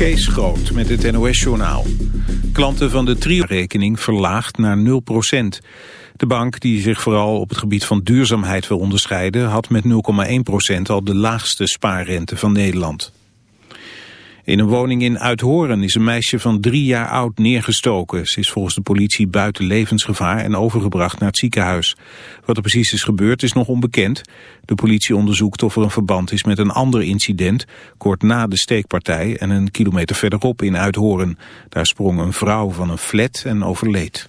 Kees Groot met het NOS-journaal. Klanten van de trio-rekening verlaagd naar 0%. De bank, die zich vooral op het gebied van duurzaamheid wil onderscheiden... had met 0,1% al de laagste spaarrente van Nederland. In een woning in Uithoren is een meisje van drie jaar oud neergestoken. Ze is volgens de politie buiten levensgevaar en overgebracht naar het ziekenhuis. Wat er precies is gebeurd is nog onbekend. De politie onderzoekt of er een verband is met een ander incident... kort na de steekpartij en een kilometer verderop in Uithoren. Daar sprong een vrouw van een flat en overleed.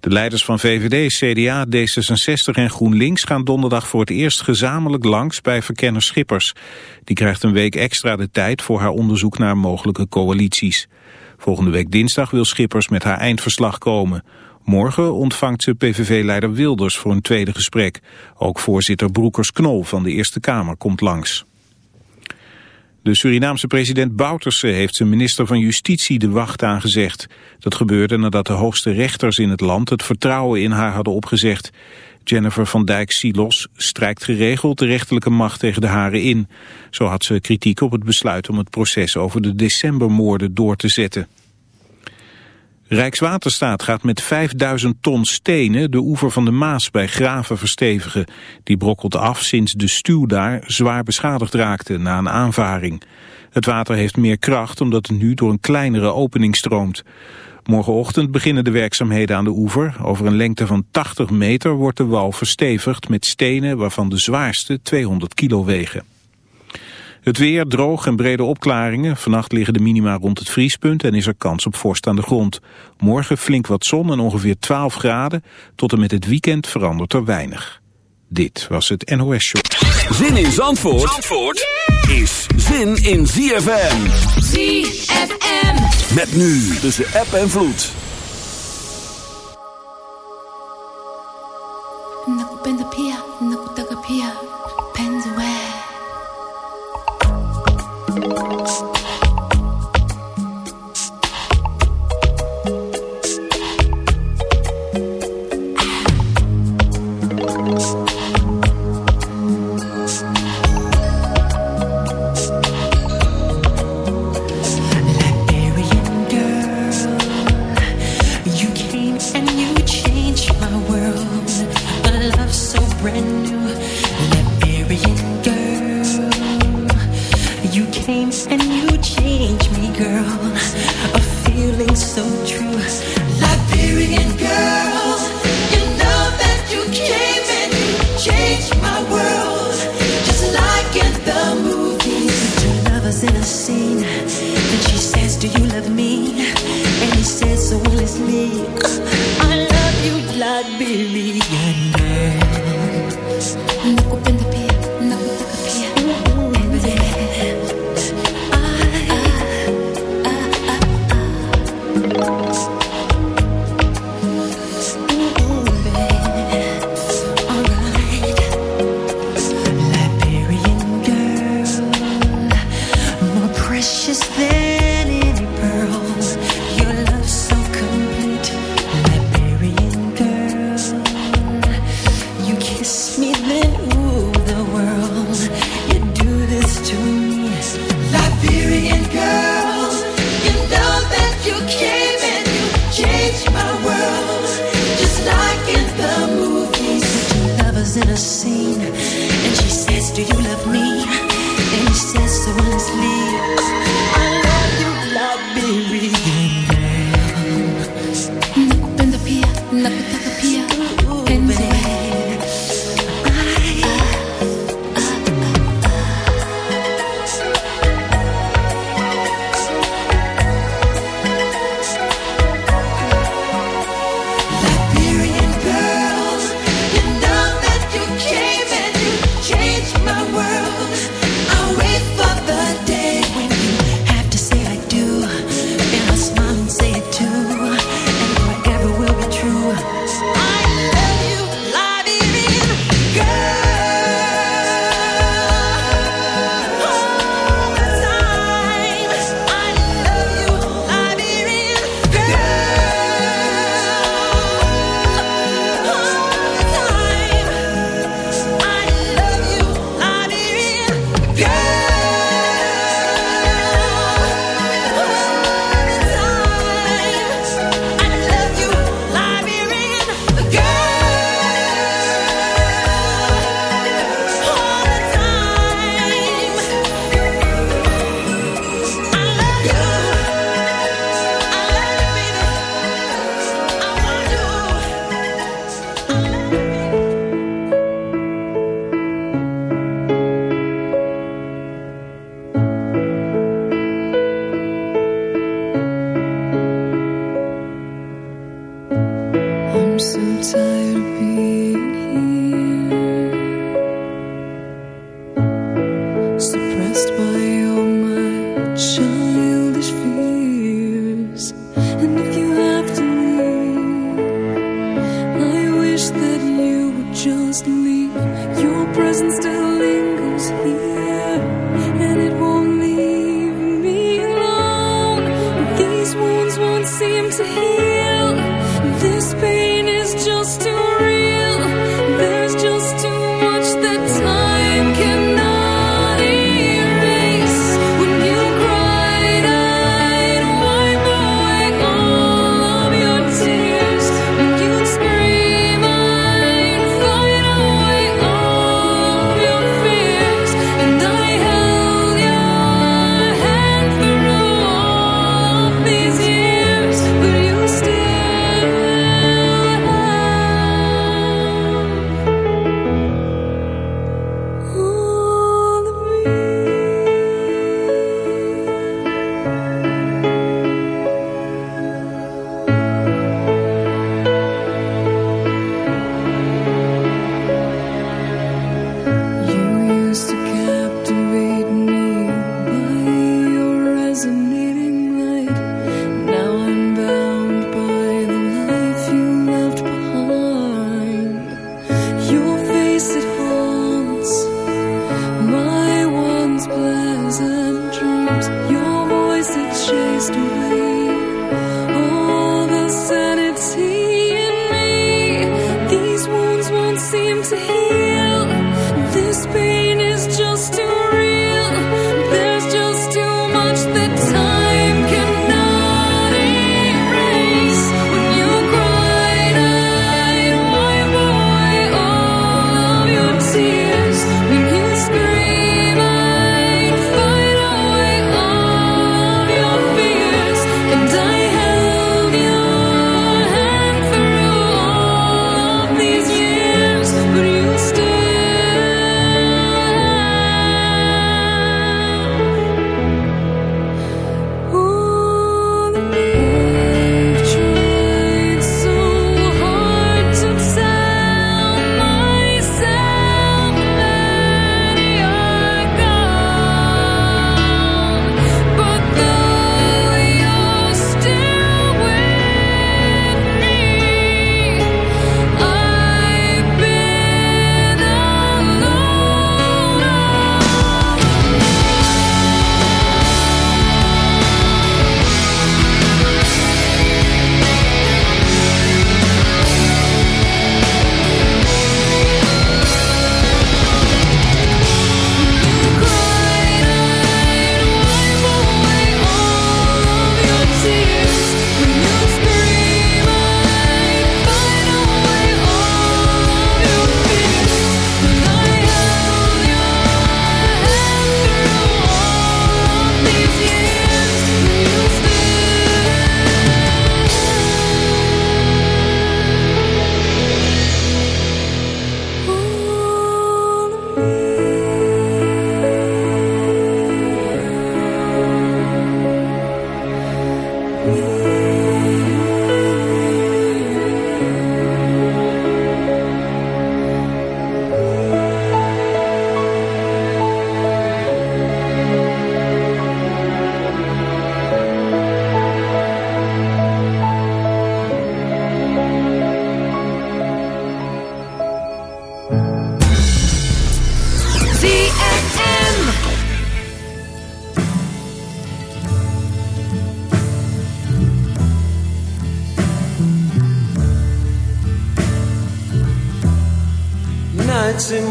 De leiders van VVD, CDA, D66 en GroenLinks gaan donderdag voor het eerst gezamenlijk langs bij verkenner Schippers. Die krijgt een week extra de tijd voor haar onderzoek naar mogelijke coalities. Volgende week dinsdag wil Schippers met haar eindverslag komen. Morgen ontvangt ze PVV-leider Wilders voor een tweede gesprek. Ook voorzitter Broekers-Knol van de Eerste Kamer komt langs. De Surinaamse president Bouterse heeft zijn minister van Justitie de wacht aangezegd. Dat gebeurde nadat de hoogste rechters in het land het vertrouwen in haar hadden opgezegd. Jennifer van Dijk Silos strijkt geregeld de rechterlijke macht tegen de haren in. Zo had ze kritiek op het besluit om het proces over de decembermoorden door te zetten. Rijkswaterstaat gaat met 5000 ton stenen de oever van de Maas bij Graven verstevigen. Die brokkelt af sinds de stuw daar zwaar beschadigd raakte na een aanvaring. Het water heeft meer kracht omdat het nu door een kleinere opening stroomt. Morgenochtend beginnen de werkzaamheden aan de oever. Over een lengte van 80 meter wordt de wal verstevigd met stenen waarvan de zwaarste 200 kilo wegen. Het weer droog en brede opklaringen. Vannacht liggen de minima rond het vriespunt en is er kans op vorst aan de grond. Morgen flink wat zon en ongeveer 12 graden. Tot en met het weekend verandert er weinig. Dit was het NOS Show. Zin in Zandvoort, Zandvoort is zin in ZFM. ZFM. Met nu tussen app en vloed. million good. tired of being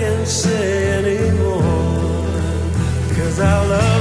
can say anymore. Cause I love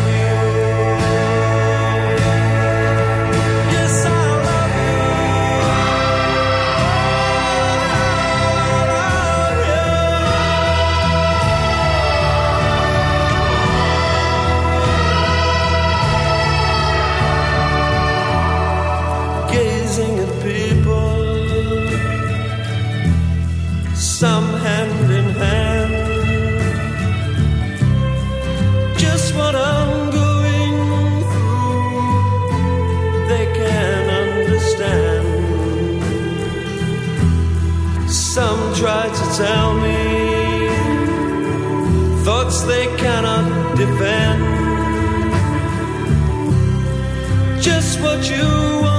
they cannot defend. Just what you want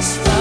satisfied.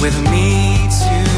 with me too.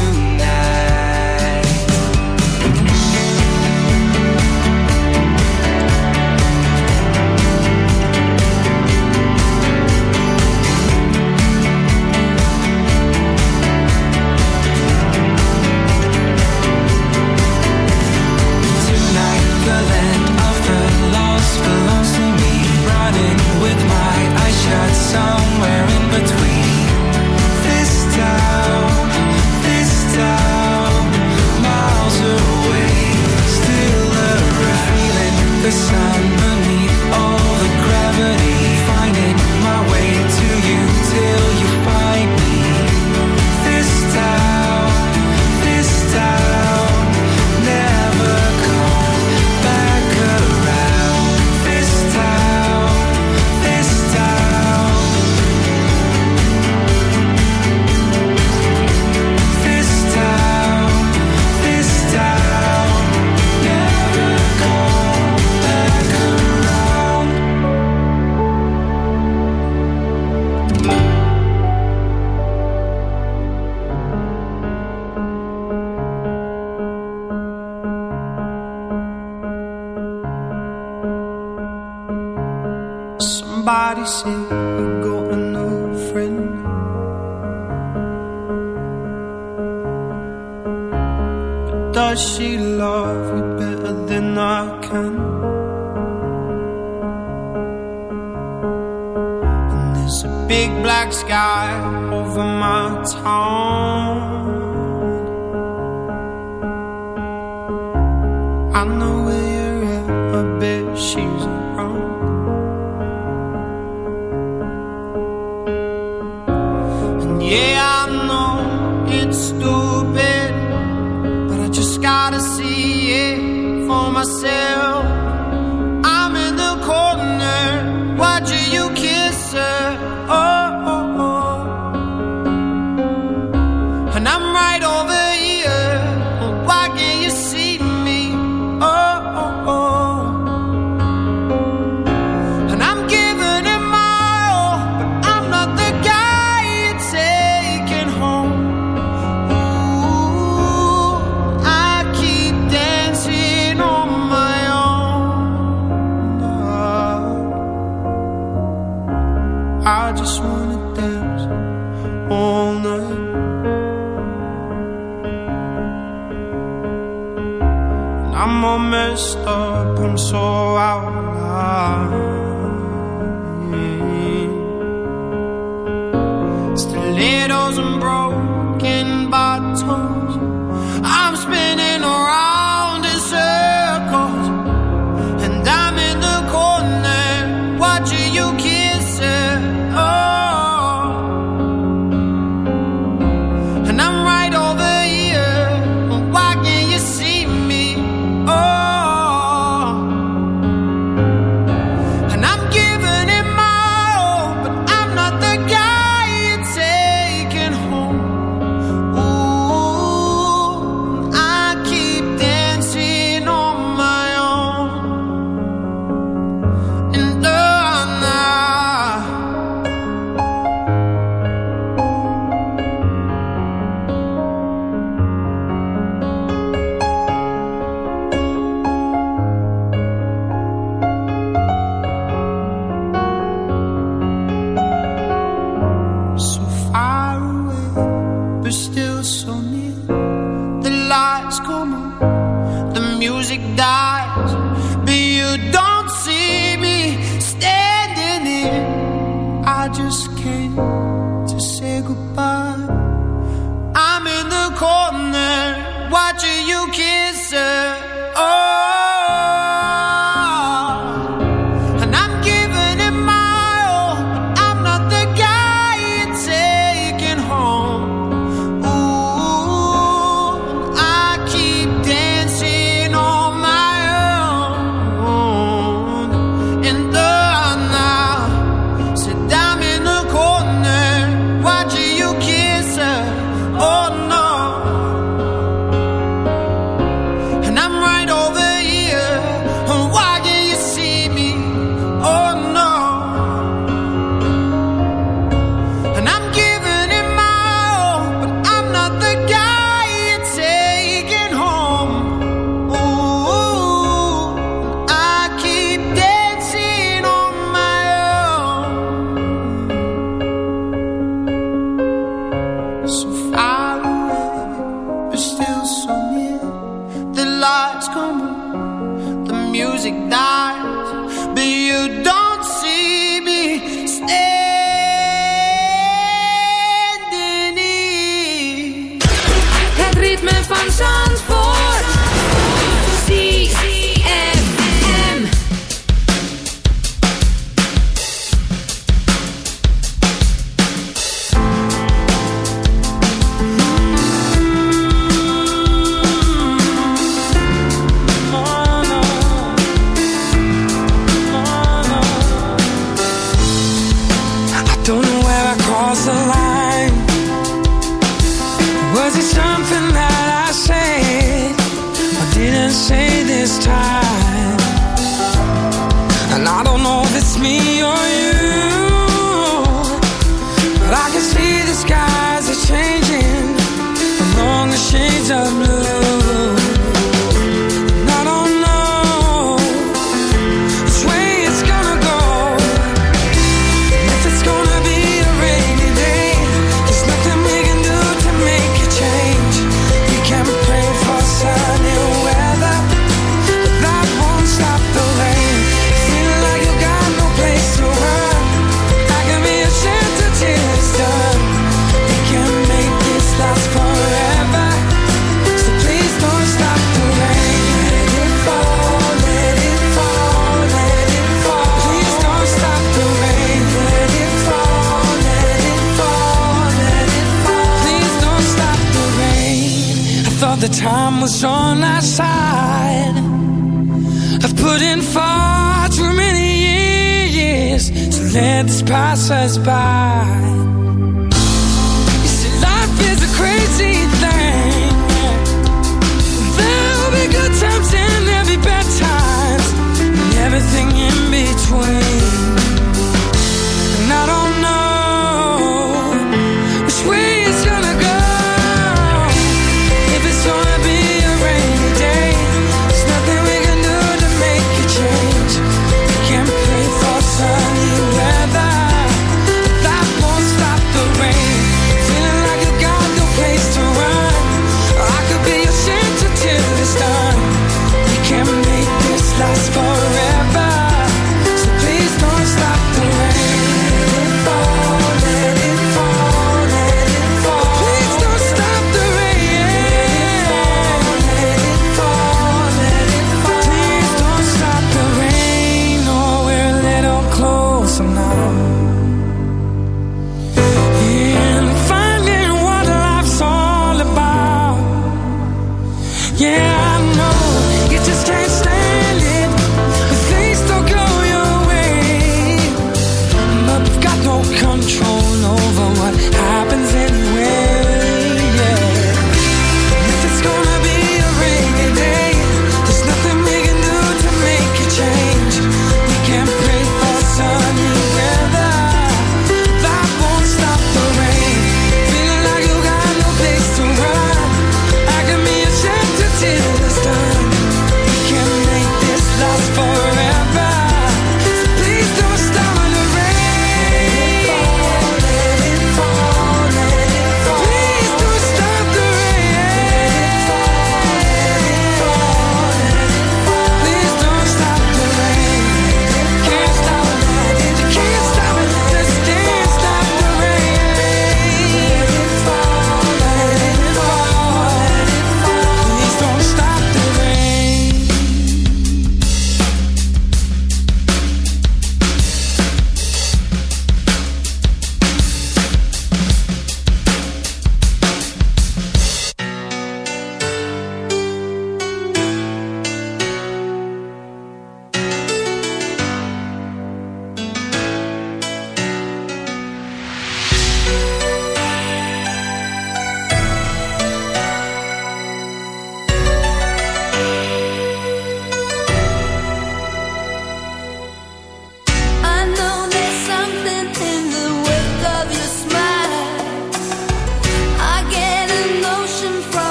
心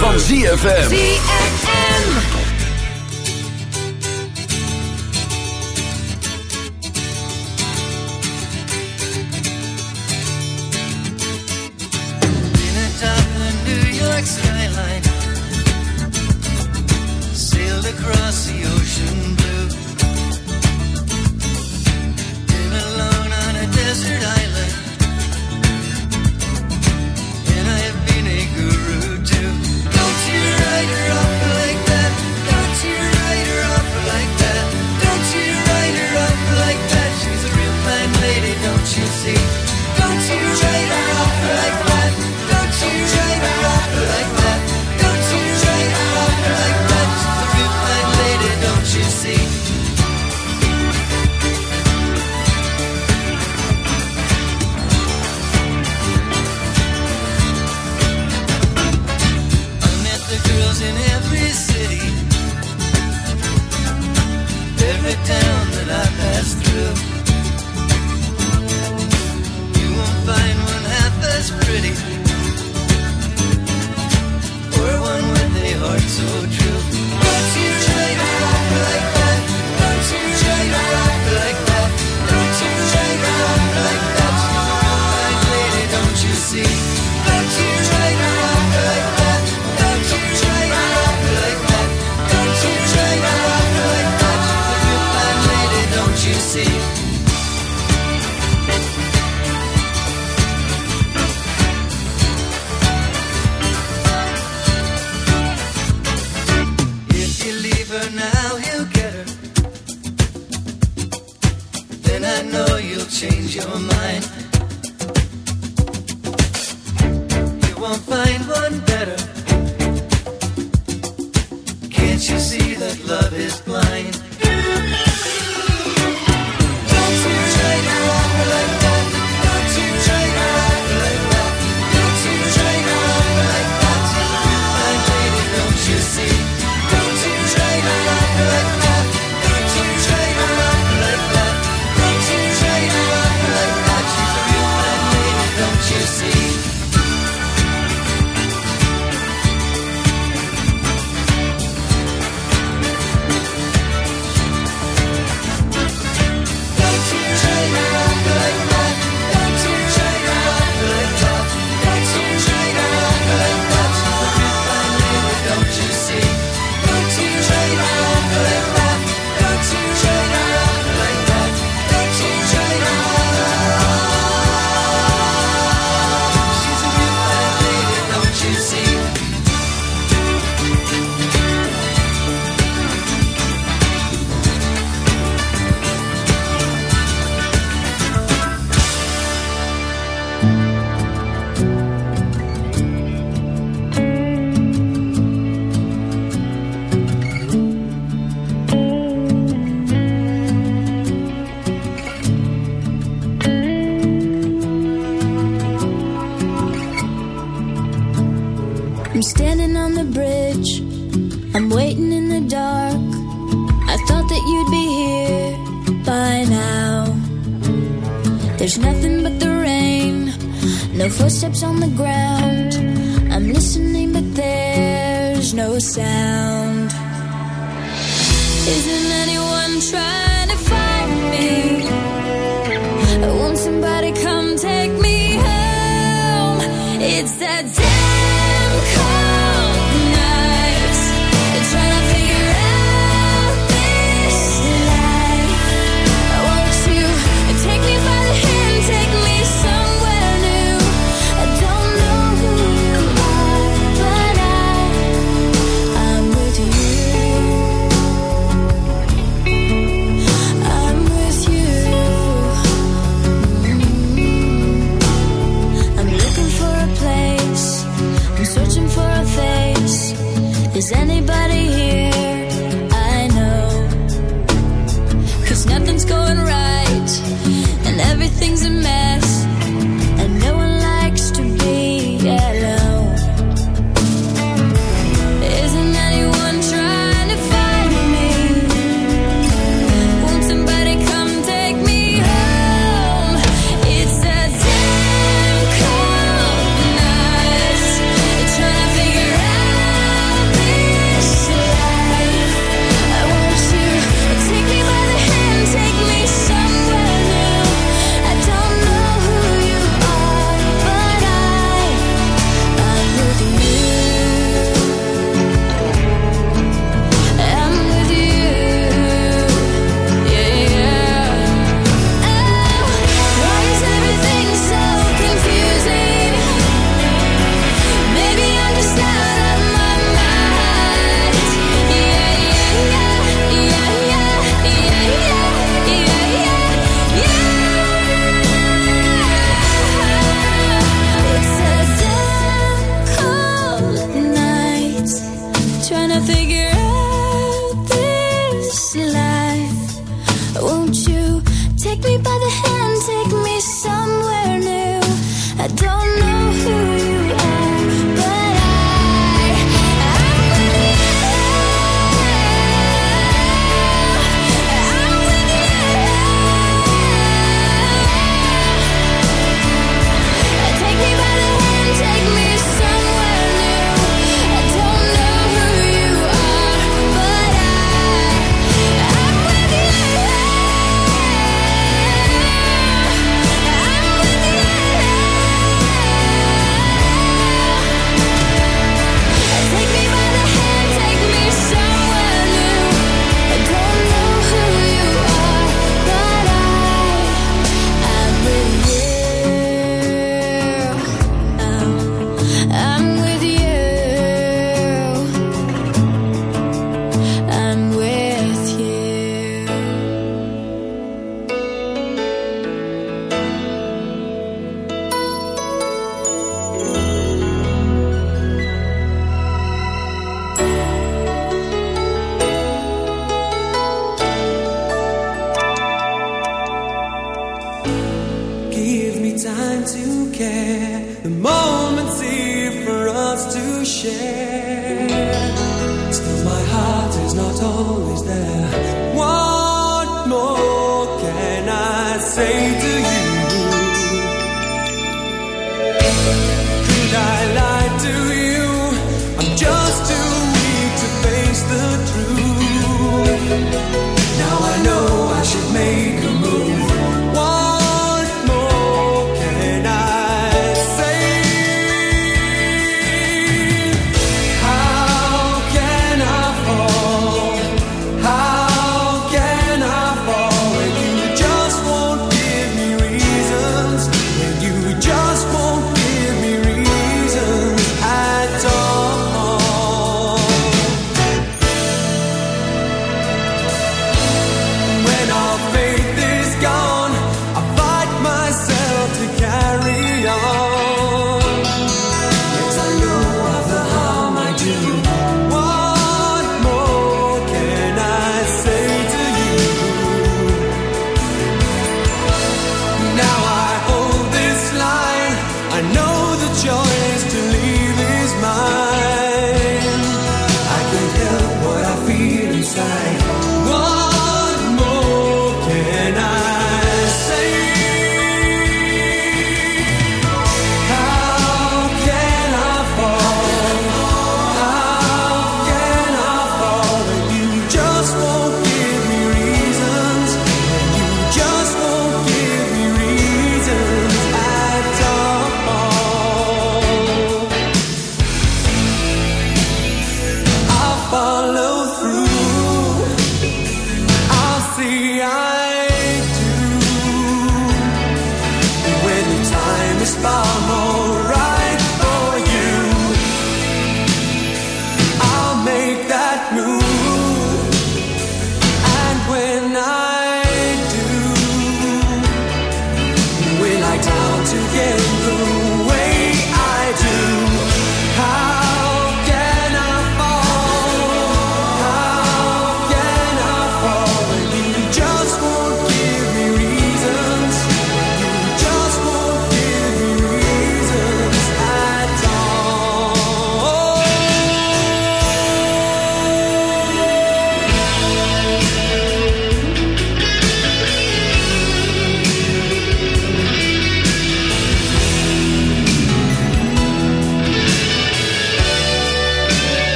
van ZFM.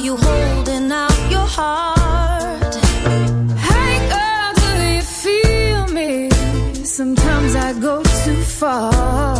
you holding out your heart? Hey girl, do you feel me? Sometimes I go too far